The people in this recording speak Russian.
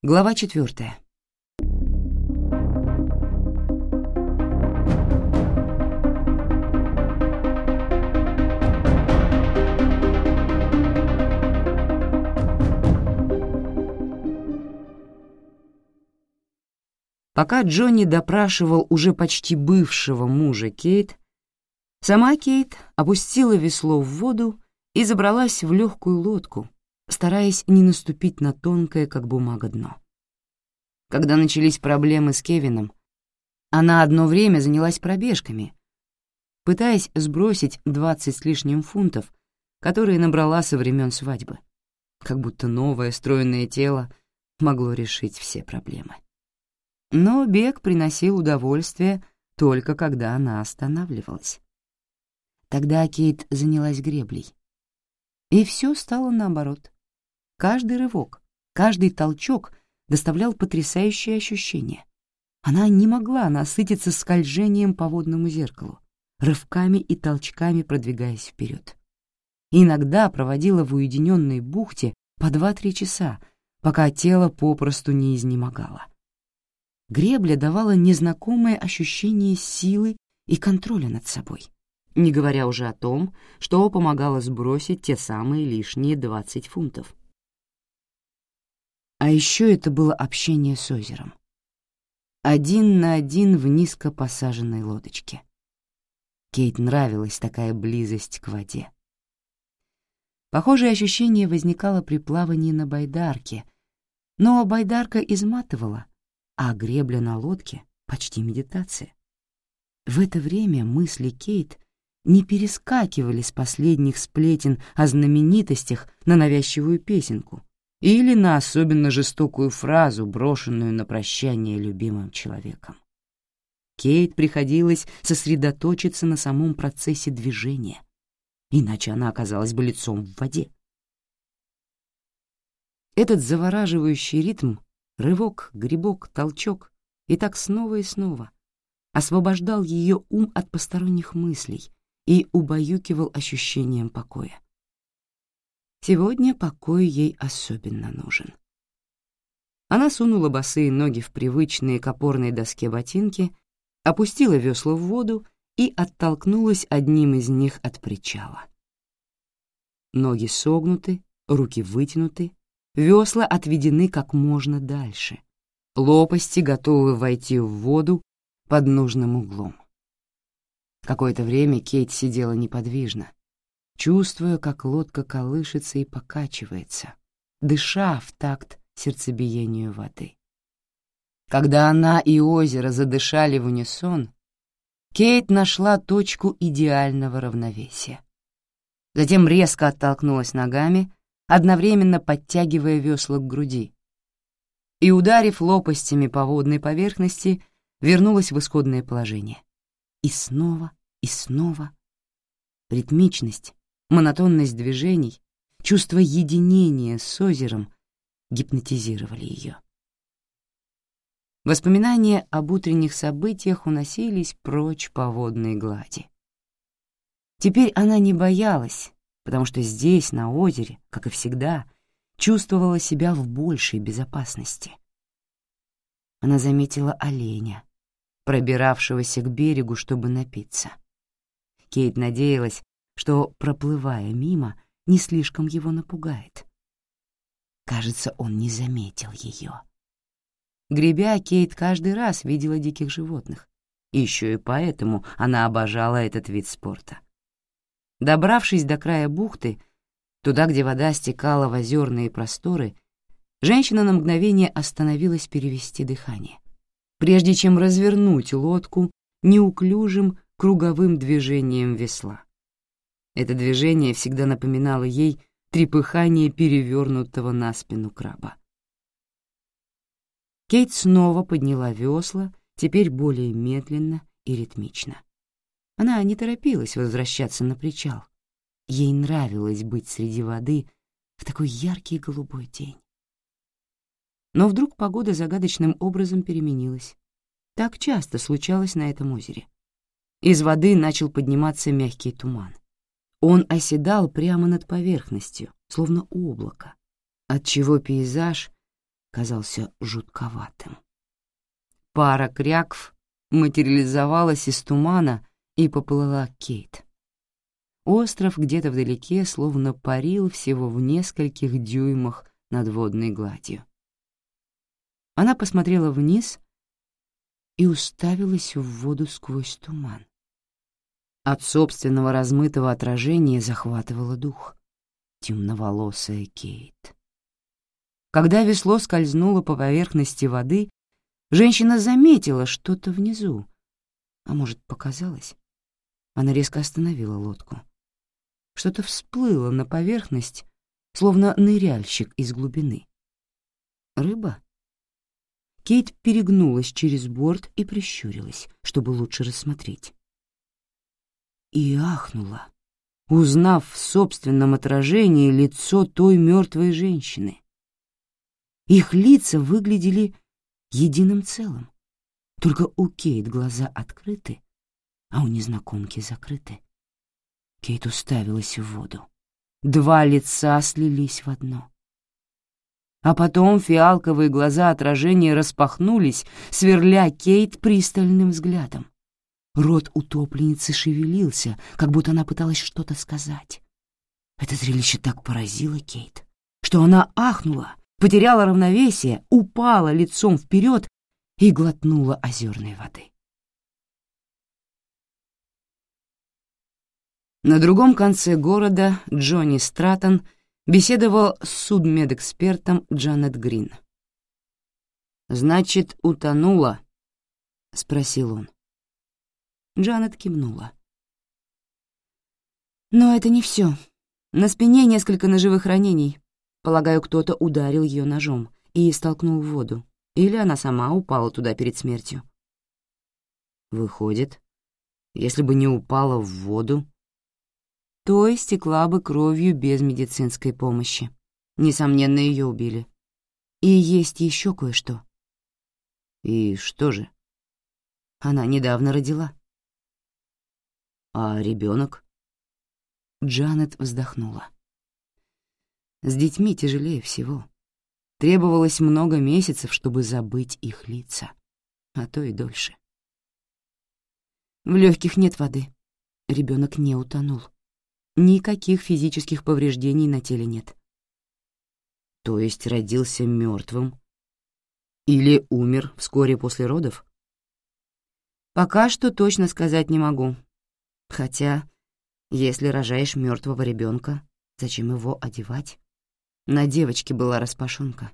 Глава четвертая. Пока Джонни допрашивал уже почти бывшего мужа Кейт, сама Кейт опустила весло в воду и забралась в легкую лодку, стараясь не наступить на тонкое, как бумага, дно. Когда начались проблемы с Кевином, она одно время занялась пробежками, пытаясь сбросить 20 с лишним фунтов, которые набрала со времен свадьбы, как будто новое стройное тело могло решить все проблемы. Но бег приносил удовольствие только когда она останавливалась. Тогда Кейт занялась греблей. И все стало наоборот. Каждый рывок, каждый толчок доставлял потрясающее ощущение. Она не могла насытиться скольжением по водному зеркалу, рывками и толчками продвигаясь вперед. Иногда проводила в уединенной бухте по два-три часа, пока тело попросту не изнемогало. Гребля давала незнакомое ощущение силы и контроля над собой, не говоря уже о том, что помогало сбросить те самые лишние 20 фунтов, а еще это было общение с озером. Один на один в низко посаженной лодочке. Кейт нравилась такая близость к воде. Похожее ощущение возникало при плавании на байдарке, но байдарка изматывала, а гребля на лодке — почти медитация. В это время мысли Кейт не перескакивали с последних сплетен о знаменитостях на навязчивую песенку, или на особенно жестокую фразу, брошенную на прощание любимым человеком. Кейт приходилось сосредоточиться на самом процессе движения, иначе она оказалась бы лицом в воде. Этот завораживающий ритм — рывок, грибок, толчок — и так снова и снова освобождал ее ум от посторонних мыслей и убаюкивал ощущением покоя. Сегодня покой ей особенно нужен. Она сунула босые ноги в привычные к опорной доске ботинки, опустила весло в воду и оттолкнулась одним из них от причала. Ноги согнуты, руки вытянуты, весла отведены как можно дальше. Лопасти готовы войти в воду под нужным углом. Какое-то время Кейт сидела неподвижно, чувствуя, как лодка колышется и покачивается, дыша в такт сердцебиению воды. Когда она и озеро задышали в унисон, Кейт нашла точку идеального равновесия. Затем резко оттолкнулась ногами, одновременно подтягивая весла к груди. И, ударив лопастями по водной поверхности, вернулась в исходное положение. И снова, и снова. Ритмичность, монотонность движений, чувство единения с озером гипнотизировали ее. Воспоминания об утренних событиях уносились прочь по водной глади. Теперь она не боялась, потому что здесь, на озере, как и всегда, чувствовала себя в большей безопасности. Она заметила оленя, пробиравшегося к берегу, чтобы напиться. Кейт надеялась, что, проплывая мимо, не слишком его напугает. Кажется, он не заметил ее. Гребя, Кейт каждый раз видела диких животных. Еще и поэтому она обожала этот вид спорта. Добравшись до края бухты, туда, где вода стекала в озерные просторы, женщина на мгновение остановилась перевести дыхание, прежде чем развернуть лодку неуклюжим круговым движением весла. Это движение всегда напоминало ей трепыхание перевернутого на спину краба. Кейт снова подняла весла, теперь более медленно и ритмично. Она не торопилась возвращаться на причал. Ей нравилось быть среди воды в такой яркий голубой день. Но вдруг погода загадочным образом переменилась. Так часто случалось на этом озере. Из воды начал подниматься мягкий туман. Он оседал прямо над поверхностью, словно облако, отчего пейзаж казался жутковатым. Пара крякв материализовалась из тумана и поплыла Кейт. Остров где-то вдалеке словно парил всего в нескольких дюймах над водной гладью. Она посмотрела вниз и уставилась в воду сквозь туман. От собственного размытого отражения захватывало дух. Темноволосая Кейт. Когда весло скользнуло по поверхности воды, женщина заметила что-то внизу. А может, показалось? Она резко остановила лодку. Что-то всплыло на поверхность, словно ныряльщик из глубины. Рыба? Кейт перегнулась через борт и прищурилась, чтобы лучше рассмотреть и ахнула, узнав в собственном отражении лицо той мертвой женщины. Их лица выглядели единым целым, только у Кейт глаза открыты, а у незнакомки закрыты. Кейт уставилась в воду. Два лица слились в одно. А потом фиалковые глаза отражения распахнулись, сверля Кейт пристальным взглядом. Рот утопленницы шевелился, как будто она пыталась что-то сказать. Это зрелище так поразило Кейт, что она ахнула, потеряла равновесие, упала лицом вперед и глотнула озерной воды. На другом конце города Джонни Стратон беседовал с судмедэкспертом Джанет Грин. «Значит, утонула?» — спросил он. Джанет кивнула. «Но это не все. На спине несколько ножевых ранений. Полагаю, кто-то ударил ее ножом и столкнул в воду. Или она сама упала туда перед смертью». «Выходит, если бы не упала в воду, то истекла бы кровью без медицинской помощи. Несомненно, ее убили. И есть еще кое-что». «И что же?» «Она недавно родила». А ребенок? Джанет вздохнула. С детьми тяжелее всего. Требовалось много месяцев, чтобы забыть их лица, а то и дольше. В легких нет воды. Ребенок не утонул. Никаких физических повреждений на теле нет. То есть родился мертвым или умер вскоре после родов? Пока что точно сказать не могу, Хотя, если рожаешь мертвого ребенка, зачем его одевать? На девочке была распашонка.